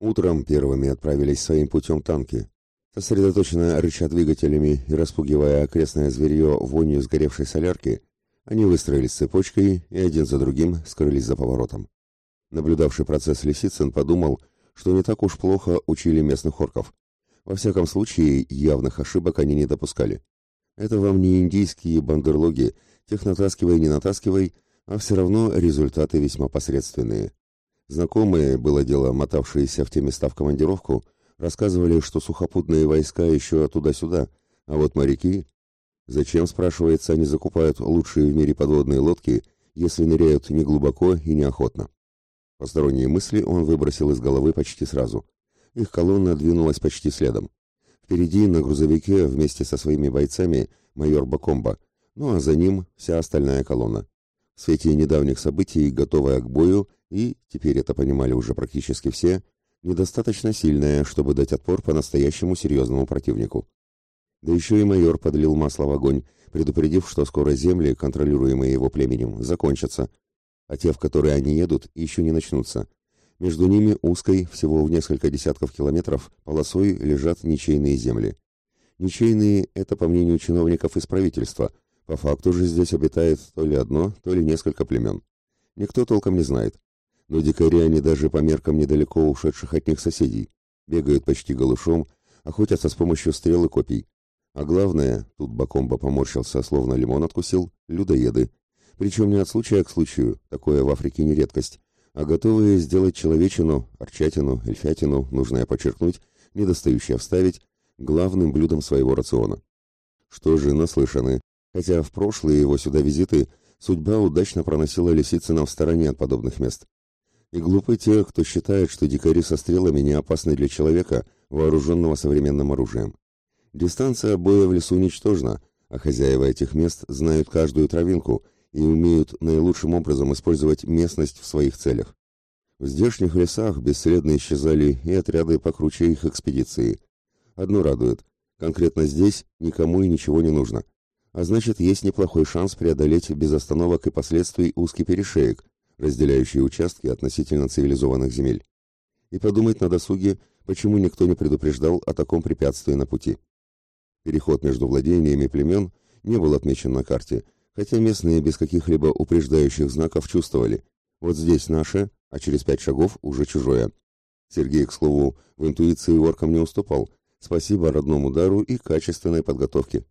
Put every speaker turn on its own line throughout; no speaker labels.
Утром первыми отправились своим путем танки. Сосредоточенно рыча двигателями и распугивая окрестное зверье вонью сгоревшей солярки, они выстроились цепочкой и один за другим скрылись за поворотом. Наблюдавший процесс Лисицын подумал, что не так уж плохо учили местных орков. Во всяком случае, явных ошибок они не допускали. Это вам не индийские бандерлоги, тех натаскивай, не натаскивай, а все равно результаты весьма посредственные. Знакомые, было дело, мотавшиеся в те места в командировку, рассказывали, что сухопутные войска еще туда-сюда, а вот моряки... Зачем, спрашивается, они закупают лучшие в мире подводные лодки, если ныряют не глубоко и неохотно? Посторонние мысли он выбросил из головы почти сразу. Их колонна двинулась почти следом. Впереди на грузовике вместе со своими бойцами майор Бакомба, ну а за ним вся остальная колонна. В свете недавних событий, готовая к бою, и, теперь это понимали уже практически все, недостаточно сильная, чтобы дать отпор по-настоящему серьезному противнику. Да еще и майор подлил масло в огонь, предупредив, что скоро земли, контролируемые его племенем, закончатся, а те, в которые они едут, еще не начнутся. Между ними узкой, всего в несколько десятков километров, полосой лежат ничейные земли. Ничейные – это по мнению чиновников из правительства, по факту же здесь обитает то ли одно, то ли несколько племен. Никто толком не знает. Но дикари они даже по меркам недалеко ушедших от них соседей. Бегают почти голышом, охотятся с помощью стрел и копий. А главное, тут Бакомба поморщился, словно лимон откусил, людоеды. Причем не от случая к случаю, такое в Африке не редкость, а готовые сделать человечину, арчатину, эльфятину, нужное подчеркнуть, недостающее вставить, главным блюдом своего рациона. Что же, наслышаны, хотя в прошлые его сюда визиты судьба удачно проносила Лисицына в стороне от подобных мест. И глупы те, кто считает, что дикари со стрелами не опасны для человека, вооруженного современным оружием. Дистанция боя в лесу ничтожна, а хозяева этих мест знают каждую травинку и умеют наилучшим образом использовать местность в своих целях. В здешних лесах бесследно исчезали и отряды покруче их экспедиции. Одно радует, конкретно здесь никому и ничего не нужно. А значит, есть неплохой шанс преодолеть без остановок и последствий узкий перешеек, разделяющий участки относительно цивилизованных земель. И подумать на досуге, почему никто не предупреждал о таком препятствии на пути. Переход между владениями племен не был отмечен на карте, хотя местные без каких-либо упреждающих знаков чувствовали. Вот здесь наше, а через пять шагов уже чужое. Сергей, к слову, в интуиции оркам не уступал. Спасибо родному дару и качественной подготовке.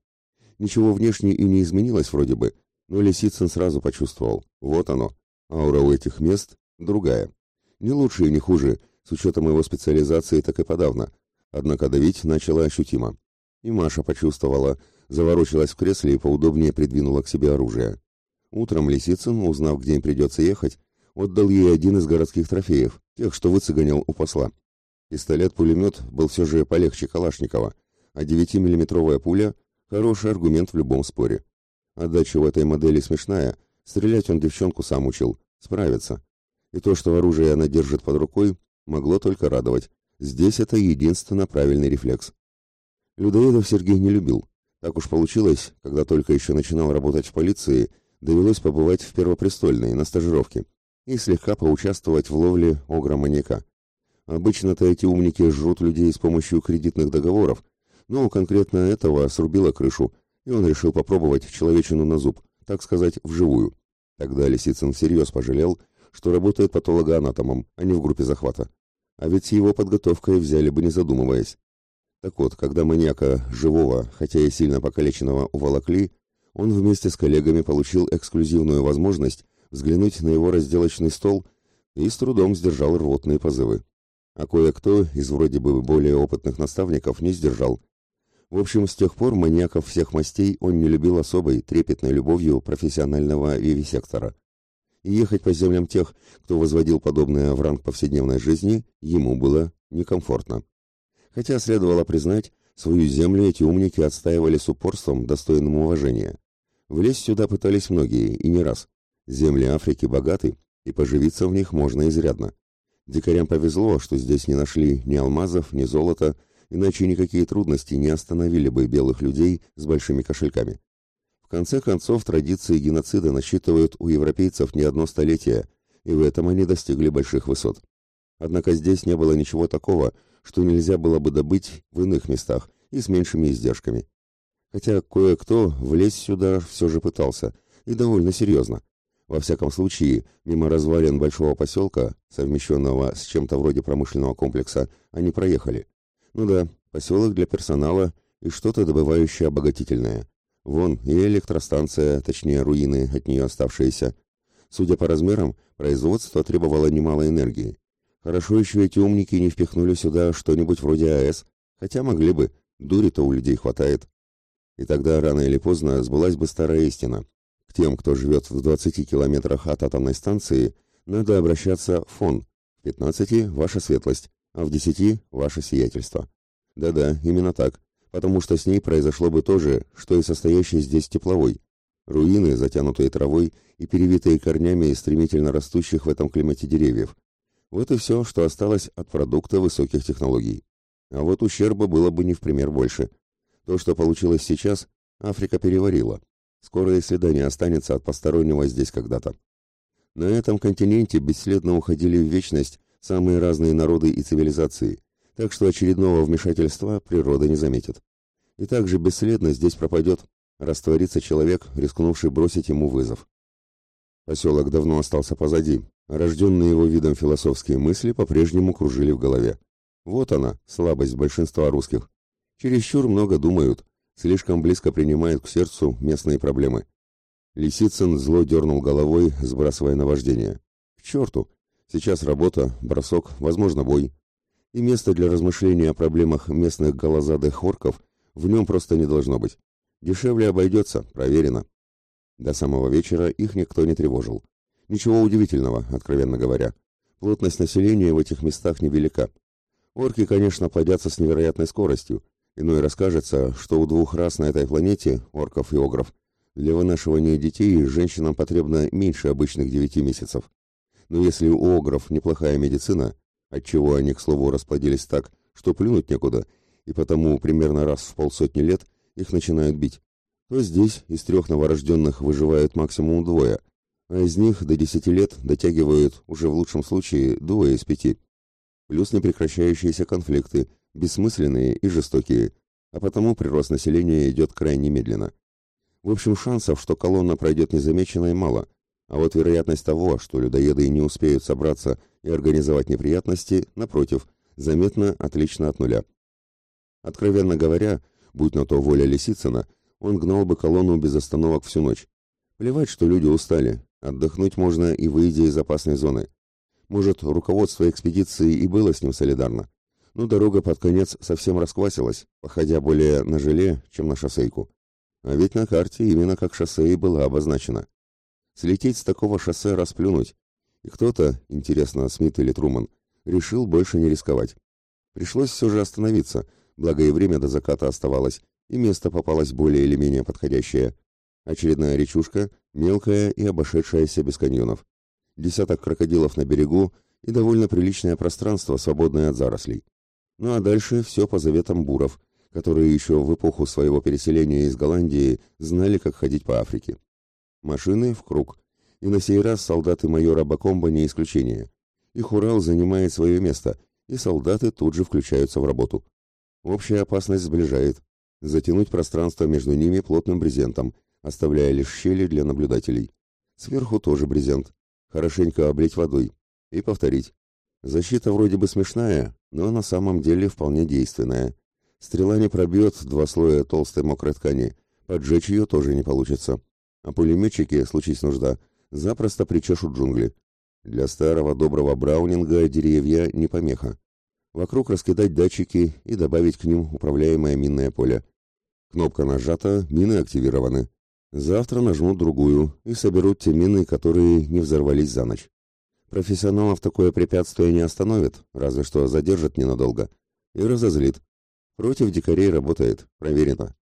Ничего внешне и не изменилось вроде бы, но Лисицын сразу почувствовал. Вот оно. Аура у этих мест другая. Не лучше и не хуже, с учетом его специализации так и подавно. Однако давить начала ощутимо. И Маша почувствовала, заворочилась в кресле и поудобнее придвинула к себе оружие. Утром Лисицын, узнав, где им придется ехать, отдал ей один из городских трофеев, тех, что выцеганил у посла. Пистолет-пулемет был все же полегче Калашникова, а 9-миллиметровая пуля – хороший аргумент в любом споре. Отдача в этой модели смешная – Стрелять он девчонку сам учил, справится. И то, что оружие она держит под рукой, могло только радовать. Здесь это единственно правильный рефлекс. Людоедов Сергей не любил. Так уж получилось, когда только еще начинал работать в полиции, довелось побывать в Первопрестольной на стажировке и слегка поучаствовать в ловле огра-маньяка. Обычно-то эти умники жрут людей с помощью кредитных договоров, но конкретно этого срубило крышу, и он решил попробовать человечину на зуб, так сказать, вживую. Тогда Лисицын всерьез пожалел, что работает патологоанатомом, а не в группе захвата. А ведь с его подготовкой взяли бы не задумываясь. Так вот, когда маньяка живого, хотя и сильно покалеченного, уволокли, он вместе с коллегами получил эксклюзивную возможность взглянуть на его разделочный стол и с трудом сдержал рвотные позывы. А кое-кто из вроде бы более опытных наставников не сдержал. В общем, с тех пор маньяков всех мастей он не любил особой, трепетной любовью профессионального вивисектора. И ехать по землям тех, кто возводил подобное в ранг повседневной жизни, ему было некомфортно. Хотя следовало признать, свою землю эти умники отстаивали с упорством, достойным уважения. Влезть сюда пытались многие, и не раз. Земли Африки богаты, и поживиться в них можно изрядно. Дикарям повезло, что здесь не нашли ни алмазов, ни золота, иначе никакие трудности не остановили бы белых людей с большими кошельками. В конце концов, традиции геноцида насчитывают у европейцев не одно столетие, и в этом они достигли больших высот. Однако здесь не было ничего такого, что нельзя было бы добыть в иных местах и с меньшими издержками. Хотя кое-кто влезть сюда все же пытался, и довольно серьезно. Во всяком случае, мимо развалин большого поселка, совмещенного с чем-то вроде промышленного комплекса, они проехали. Ну да, поселок для персонала и что-то добывающее обогатительное. Вон и электростанция, точнее руины от нее оставшиеся. Судя по размерам, производство требовало немало энергии. Хорошо еще эти умники не впихнули сюда что-нибудь вроде АЭС, хотя могли бы, дури-то у людей хватает. И тогда рано или поздно сбылась бы старая истина. К тем, кто живет в 20 километрах от атомной станции, надо обращаться в фон. В 15 – ваша светлость, а в 10 – ваше сиятельство. Да-да, именно так, потому что с ней произошло бы то же, что и состоящий здесь тепловой. Руины, затянутые травой и перевитые корнями стремительно растущих в этом климате деревьев. Вот и все, что осталось от продукта высоких технологий. А вот ущерба было бы не в пример больше. То, что получилось сейчас, Африка переварила. Скоро и следа не останется от постороннего здесь когда-то. На этом континенте бесследно уходили в вечность самые разные народы и цивилизации, так что очередного вмешательства природа не заметит. И также бесследно здесь пропадет, растворится человек, рискнувший бросить ему вызов. Поселок давно остался позади, рожденные его видом философские мысли по-прежнему кружили в голове. Вот она, слабость большинства русских. Чересчур много думают, слишком близко принимает к сердцу местные проблемы. Лисицын зло дернул головой, сбрасывая наваждение. К черту! Сейчас работа, бросок, возможно, бой. И места для размышления о проблемах местных голозадых орков в нем просто не должно быть. Дешевле обойдется, проверено. До самого вечера их никто не тревожил. Ничего удивительного, откровенно говоря. Плотность населения в этих местах невелика. Орки, конечно, плодятся с невероятной скоростью, Иной расскажется, что у двух рас на этой планете, орков и огров, для вынашивания детей женщинам потребно меньше обычных девяти месяцев. Но если у огров неплохая медицина, отчего они, к слову, расплодились так, что плюнуть некуда, и потому примерно раз в полсотни лет их начинают бить, то здесь из трех новорожденных выживают максимум двое, а из них до десяти лет дотягивают уже в лучшем случае двое из пяти. Плюс непрекращающиеся конфликты, бессмысленные и жестокие, а потому прирост населения идет крайне медленно. В общем, шансов, что колонна пройдет незамеченной, мало, а вот вероятность того, что людоеды не успеют собраться и организовать неприятности, напротив, заметно отлично от нуля. Откровенно говоря, будь на то воля Лисицына, он гнал бы колонну без остановок всю ночь. Плевать, что люди устали, отдохнуть можно и выйдя из опасной зоны. Может, руководство экспедиции и было с ним солидарно но дорога под конец совсем расквасилась, походя более на желе, чем на шоссейку. А ведь на карте именно как шоссе и была обозначена. Слететь с такого шоссе расплюнуть. И кто-то, интересно, Смит или Труман, решил больше не рисковать. Пришлось все же остановиться, благо и время до заката оставалось, и место попалось более или менее подходящее. Очередная речушка, мелкая и обошедшаяся без каньонов. Десяток крокодилов на берегу и довольно приличное пространство, свободное от зарослей. Ну а дальше все по заветам буров, которые еще в эпоху своего переселения из Голландии знали, как ходить по Африке. Машины в круг. И на сей раз солдаты майора Бакомба не исключение. Их Урал занимает свое место, и солдаты тут же включаются в работу. Общая опасность сближает. Затянуть пространство между ними плотным брезентом, оставляя лишь щели для наблюдателей. Сверху тоже брезент. Хорошенько облить водой. И повторить. Защита вроде бы смешная, но на самом деле вполне действенная. Стрела не пробьет два слоя толстой мокрой ткани, поджечь ее тоже не получится. А пулеметчики, случись нужда, запросто причешут джунгли. Для старого доброго браунинга деревья не помеха. Вокруг раскидать датчики и добавить к ним управляемое минное поле. Кнопка нажата, мины активированы. Завтра нажмут другую и соберут те мины, которые не взорвались за ночь. Профессионалов такое препятствие не остановит, разве что задержит ненадолго. И разозлит. Против дикарей работает, проверено.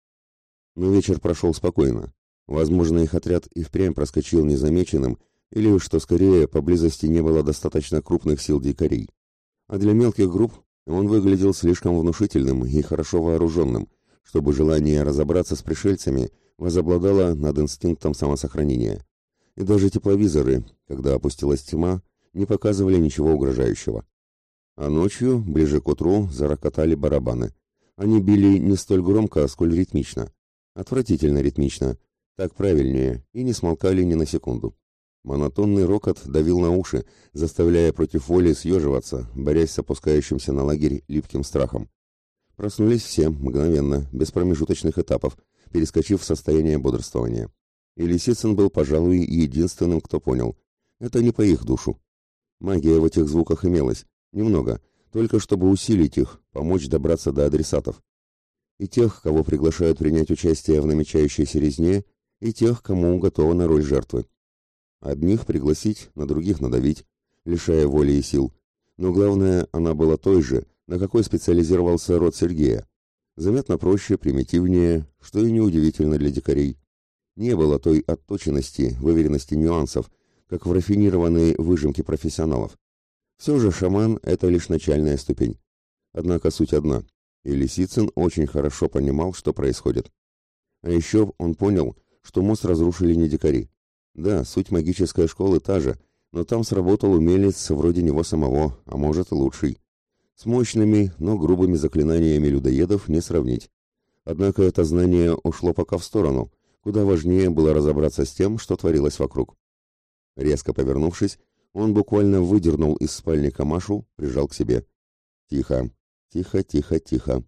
Но вечер прошел спокойно. Возможно, их отряд и впрямь проскочил незамеченным, или, что скорее, поблизости не было достаточно крупных сил дикарей. А для мелких групп он выглядел слишком внушительным и хорошо вооруженным, чтобы желание разобраться с пришельцами возобладало над инстинктом самосохранения. И даже тепловизоры, когда опустилась тьма, не показывали ничего угрожающего. А ночью, ближе к утру, зарокотали барабаны. Они били не столь громко, сколь ритмично. Отвратительно ритмично. Так правильнее, и не смолкали ни на секунду. Монотонный рокот давил на уши, заставляя против воли съеживаться, борясь с опускающимся на лагерь липким страхом. Проснулись все, мгновенно, без промежуточных этапов, перескочив в состояние бодрствования. И Лисицын был, пожалуй, единственным, кто понял. Это не по их душу. Магия в этих звуках имелась, немного, только чтобы усилить их, помочь добраться до адресатов. И тех, кого приглашают принять участие в намечающейся резне, и тех, кому уготована роль жертвы. Одних пригласить, на других надавить, лишая воли и сил. Но главное, она была той же, на какой специализировался род Сергея. Заметно проще, примитивнее, что и неудивительно для дикарей. Не было той отточенности, выверенности нюансов, как в рафинированной выжимке профессионалов. Все же шаман – это лишь начальная ступень. Однако суть одна, и Лисицын очень хорошо понимал, что происходит. А еще он понял, что мост разрушили не дикари. Да, суть магической школы та же, но там сработал умелец вроде него самого, а может и лучший. С мощными, но грубыми заклинаниями людоедов не сравнить. Однако это знание ушло пока в сторону, куда важнее было разобраться с тем, что творилось вокруг. Резко повернувшись, он буквально выдернул из спальника Машу, прижал к себе. Тихо, тихо, тихо, тихо.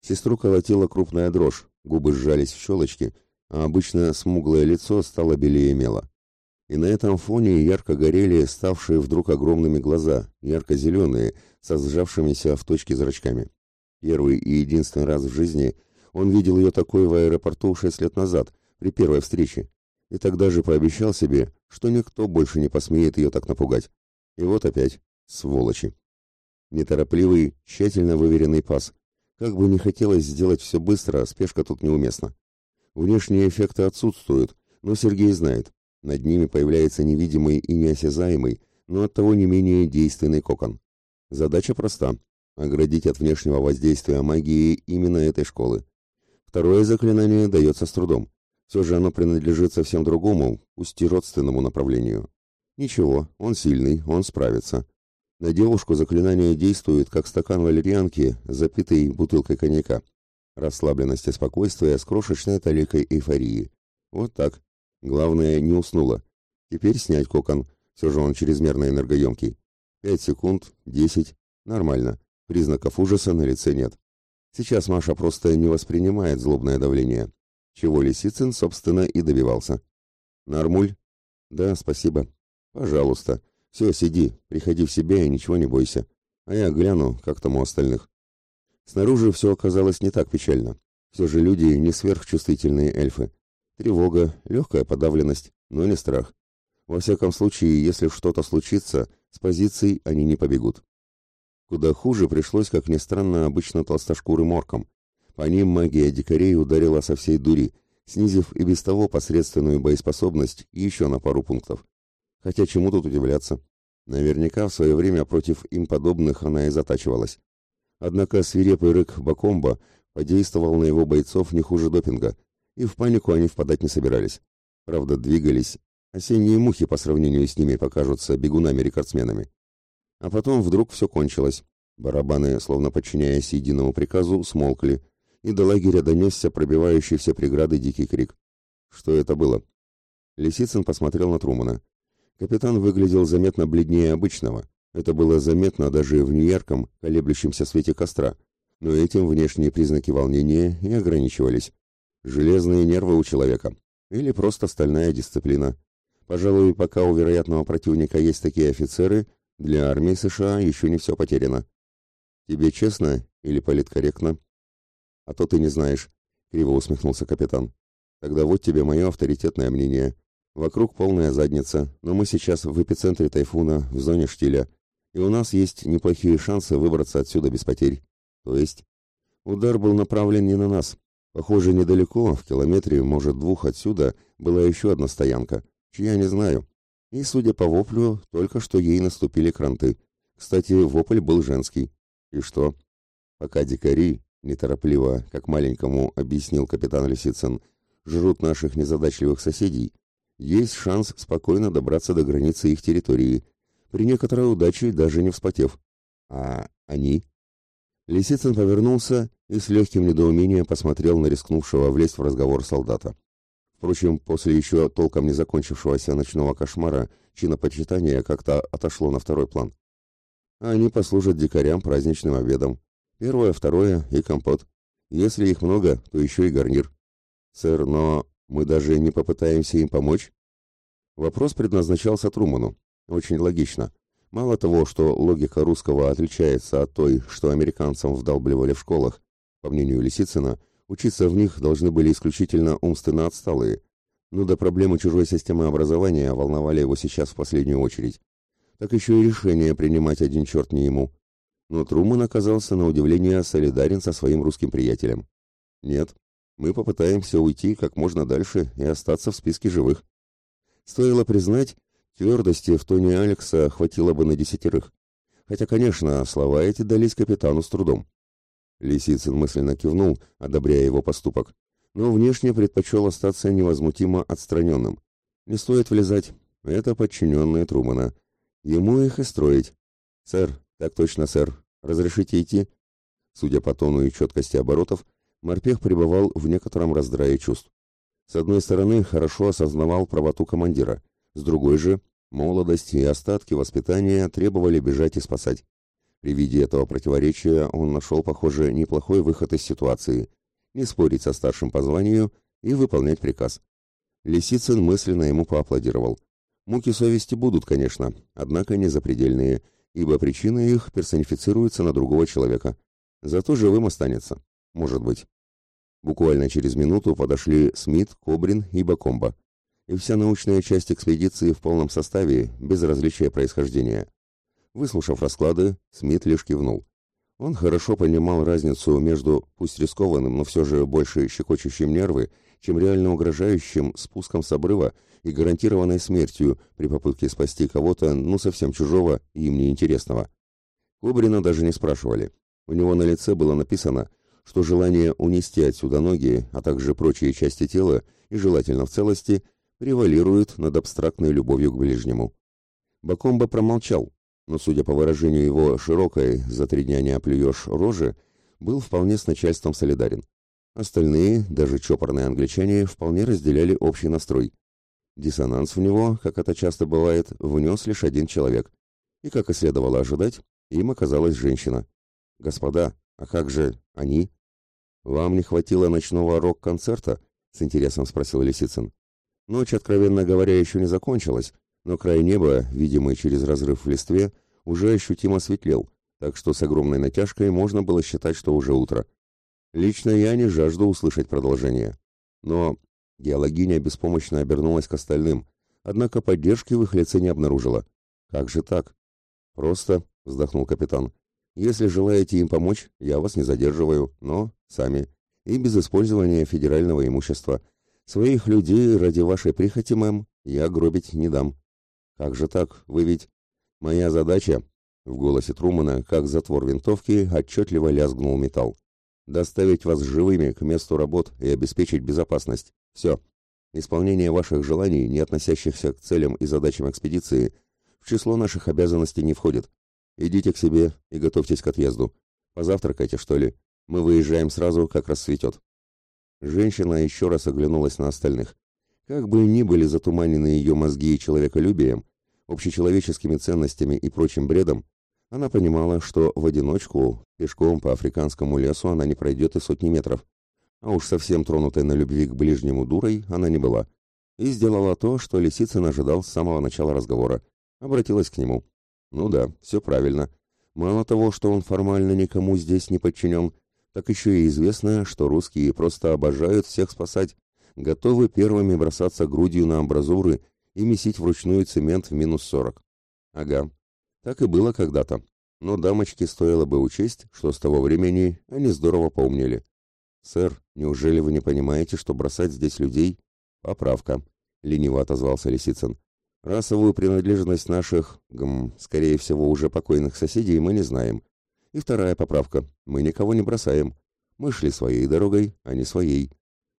Сестру колотила крупная дрожь, губы сжались в щелочки, а обычно смуглое лицо стало белее мела. И на этом фоне ярко горели ставшие вдруг огромными глаза, ярко-зеленые, со сжавшимися в точке зрачками. Первый и единственный раз в жизни он видел ее такой в аэропорту шесть лет назад, при первой встрече, и тогда же пообещал себе, что никто больше не посмеет ее так напугать. И вот опять, сволочи. Неторопливый, тщательно выверенный пас. Как бы не хотелось сделать все быстро, спешка тут неуместна. Внешние эффекты отсутствуют, но Сергей знает, над ними появляется невидимый и неосязаемый, но оттого не менее действенный кокон. Задача проста – оградить от внешнего воздействия магии именно этой школы. Второе заклинание дается с трудом. Все же оно принадлежит совсем другому, пусть родственному направлению. Ничего, он сильный, он справится. На девушку заклинание действует, как стакан валерьянки, запитый бутылкой коньяка. Расслабленность и спокойствие с крошечной таликой эйфории. Вот так. Главное, не уснула. Теперь снять кокон. Все же он чрезмерно энергоемкий. Пять секунд, десять. Нормально. Признаков ужаса на лице нет. Сейчас Маша просто не воспринимает злобное давление чего Лисицын, собственно, и добивался. «Нормуль?» «Да, спасибо. Пожалуйста. Все, сиди, приходи в себя и ничего не бойся. А я гляну, как там у остальных». Снаружи все оказалось не так печально. Все же люди не сверхчувствительные эльфы. Тревога, легкая подавленность, но не страх. Во всяком случае, если что-то случится, с позиций они не побегут. Куда хуже пришлось, как ни странно, обычно толстошкурым оркам. По ним магия дикарей ударила со всей дури, снизив и без того посредственную боеспособность еще на пару пунктов. Хотя чему тут удивляться? Наверняка в свое время против им подобных она и затачивалась. Однако свирепый рык Бакомба подействовал на его бойцов не хуже допинга, и в панику они впадать не собирались. Правда, двигались. Осенние мухи по сравнению с ними покажутся бегунами-рекордсменами. А потом вдруг все кончилось. Барабаны, словно подчиняясь единому приказу, смолкли, и до лагеря донесся пробивающий все преграды дикий крик. Что это было? Лисицын посмотрел на Трумана. Капитан выглядел заметно бледнее обычного. Это было заметно даже в неярком, колеблющемся свете костра. Но этим внешние признаки волнения и ограничивались. Железные нервы у человека. Или просто стальная дисциплина. Пожалуй, пока у вероятного противника есть такие офицеры, для армии США еще не все потеряно. Тебе честно или политкорректно? А то ты не знаешь, криво усмехнулся капитан. Тогда вот тебе мое авторитетное мнение. Вокруг полная задница, но мы сейчас в эпицентре тайфуна, в зоне штиля, и у нас есть неплохие шансы выбраться отсюда без потерь. То есть удар был направлен не на нас. Похоже, недалеко, в километре, может, двух отсюда, была еще одна стоянка, чья не знаю. И, судя по воплю, только что ей наступили кранты. Кстати, вопль был женский. И что? Пока дикари, неторопливо, как маленькому объяснил капитан Лисицын, жрут наших незадачливых соседей, есть шанс спокойно добраться до границы их территории, при некоторой удаче даже не вспотев. А они? Лисицын повернулся и с легким недоумением посмотрел на рискнувшего влезть в разговор солдата. Впрочем, после еще толком не закончившегося ночного кошмара чинопочитание как-то отошло на второй план. Они послужат дикарям праздничным обедом. Первое, второе и компот. Если их много, то еще и гарнир. Сэр, но мы даже не попытаемся им помочь? Вопрос предназначался Труману. Очень логично. Мало того, что логика русского отличается от той, что американцам вдалбливали в школах, по мнению Лисицына, учиться в них должны были исключительно умственно отсталые. Но до проблемы чужой системы образования волновали его сейчас в последнюю очередь. Так еще и решение принимать один черт не ему. Но Труман оказался на удивление солидарен со своим русским приятелем. Нет, мы попытаемся уйти как можно дальше и остаться в списке живых. Стоило признать, Твердости в тоне Алекса хватило бы на десятерых. Хотя, конечно, слова эти дались капитану с трудом. Лисицын мысленно кивнул, одобряя его поступок, но внешне предпочел остаться невозмутимо отстраненным. Не стоит влезать, это подчиненные Трумана. Ему их и строить. «Сэр, так точно, сэр. Разрешите идти?» Судя по тону и четкости оборотов, морпех пребывал в некотором раздрае чувств. С одной стороны, хорошо осознавал правоту командира – с другой же, молодость и остатки воспитания требовали бежать и спасать. При виде этого противоречия он нашел, похоже, неплохой выход из ситуации. Не спорить со старшим по званию и выполнять приказ. Лисицын мысленно ему поаплодировал. Муки совести будут, конечно, однако не запредельные, ибо причина их персонифицируется на другого человека. Зато живым останется. Может быть. Буквально через минуту подошли Смит, Кобрин и Бакомба и вся научная часть экспедиции в полном составе, без различия происхождения. Выслушав расклады, Смит лишь кивнул. Он хорошо понимал разницу между, пусть рискованным, но все же больше щекочущим нервы, чем реально угрожающим спуском с обрыва и гарантированной смертью при попытке спасти кого-то, ну, совсем чужого и им неинтересного. Кобрина даже не спрашивали. У него на лице было написано, что желание унести отсюда ноги, а также прочие части тела, и желательно в целости – превалирует над абстрактной любовью к ближнему. Бакомба промолчал, но, судя по выражению его широкой «за три дня не оплюешь» рожи, был вполне с начальством солидарен. Остальные, даже чопорные англичане, вполне разделяли общий настрой. Диссонанс в него, как это часто бывает, внес лишь один человек. И, как и следовало ожидать, им оказалась женщина. «Господа, а как же они?» «Вам не хватило ночного рок-концерта?» — с интересом спросил Лисицын. Ночь, откровенно говоря, еще не закончилась, но край неба, видимый через разрыв в листве, уже ощутимо светлел, так что с огромной натяжкой можно было считать, что уже утро. Лично я не жажду услышать продолжение. Но геологиня беспомощно обернулась к остальным, однако поддержки в их лице не обнаружила. Как же так? Просто, вздохнул капитан, если желаете им помочь, я вас не задерживаю, но сами и без использования федерального имущества – Своих людей ради вашей прихоти, мэм, я гробить не дам. Как же так? Вы ведь... Моя задача... В голосе Трумана, как затвор винтовки, отчетливо лязгнул металл. Доставить вас живыми к месту работ и обеспечить безопасность. Все. Исполнение ваших желаний, не относящихся к целям и задачам экспедиции, в число наших обязанностей не входит. Идите к себе и готовьтесь к отъезду. Позавтракайте, что ли. Мы выезжаем сразу, как рассветет. Женщина еще раз оглянулась на остальных. Как бы ни были затуманены ее мозги человеколюбием, общечеловеческими ценностями и прочим бредом, она понимала, что в одиночку, пешком по африканскому лесу она не пройдет и сотни метров. А уж совсем тронутой на любви к ближнему дурой она не была. И сделала то, что Лисицын ожидал с самого начала разговора. Обратилась к нему. Ну да, все правильно. Мало того, что он формально никому здесь не подчинен, так еще и известно, что русские просто обожают всех спасать, готовы первыми бросаться грудью на амбразуры и месить вручную цемент в минус сорок. Ага, так и было когда-то. Но дамочке стоило бы учесть, что с того времени они здорово поумнели. «Сэр, неужели вы не понимаете, что бросать здесь людей?» «Поправка», — лениво отозвался Лисицын. «Расовую принадлежность наших, гм, скорее всего, уже покойных соседей мы не знаем. И вторая поправка. Мы никого не бросаем. Мы шли своей дорогой, а не своей.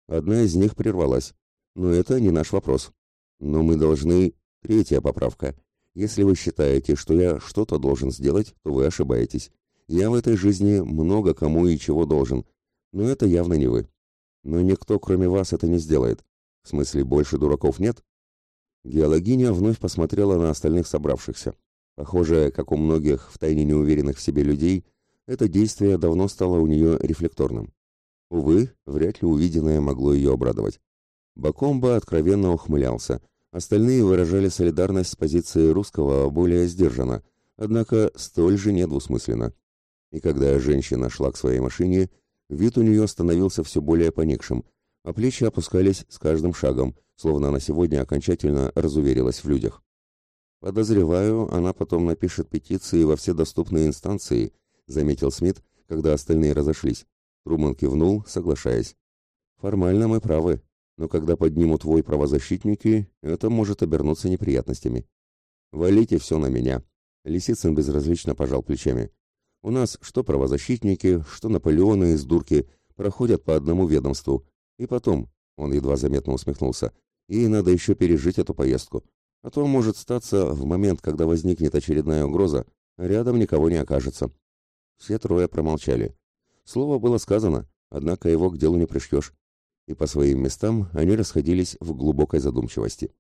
Одна из них прервалась. Но это не наш вопрос. Но мы должны... Третья поправка. Если вы считаете, что я что-то должен сделать, то вы ошибаетесь. Я в этой жизни много кому и чего должен, но это явно не вы. Но никто, кроме вас, это не сделает. В смысле, больше дураков нет? Геологиня вновь посмотрела на остальных собравшихся. Похоже, как у многих втайне неуверенных в себе людей, это действие давно стало у нее рефлекторным. Увы, вряд ли увиденное могло ее обрадовать. Бакомба откровенно ухмылялся. Остальные выражали солидарность с позицией русского более сдержанно, однако столь же недвусмысленно. И когда женщина шла к своей машине, вид у нее становился все более поникшим, а плечи опускались с каждым шагом, словно она сегодня окончательно разуверилась в людях. «Подозреваю, она потом напишет петиции во все доступные инстанции», заметил Смит, когда остальные разошлись. Труман кивнул, соглашаясь. «Формально мы правы, но когда поднимут твой правозащитники, это может обернуться неприятностями». «Валите все на меня», — Лисицын безразлично пожал плечами. «У нас что правозащитники, что Наполеоны из дурки проходят по одному ведомству. И потом, — он едва заметно усмехнулся, — ей надо еще пережить эту поездку. А то может статься в момент, когда возникнет очередная угроза, рядом никого не окажется. Все трое промолчали. Слово было сказано, однако его к делу не пришьешь. И по своим местам они расходились в глубокой задумчивости.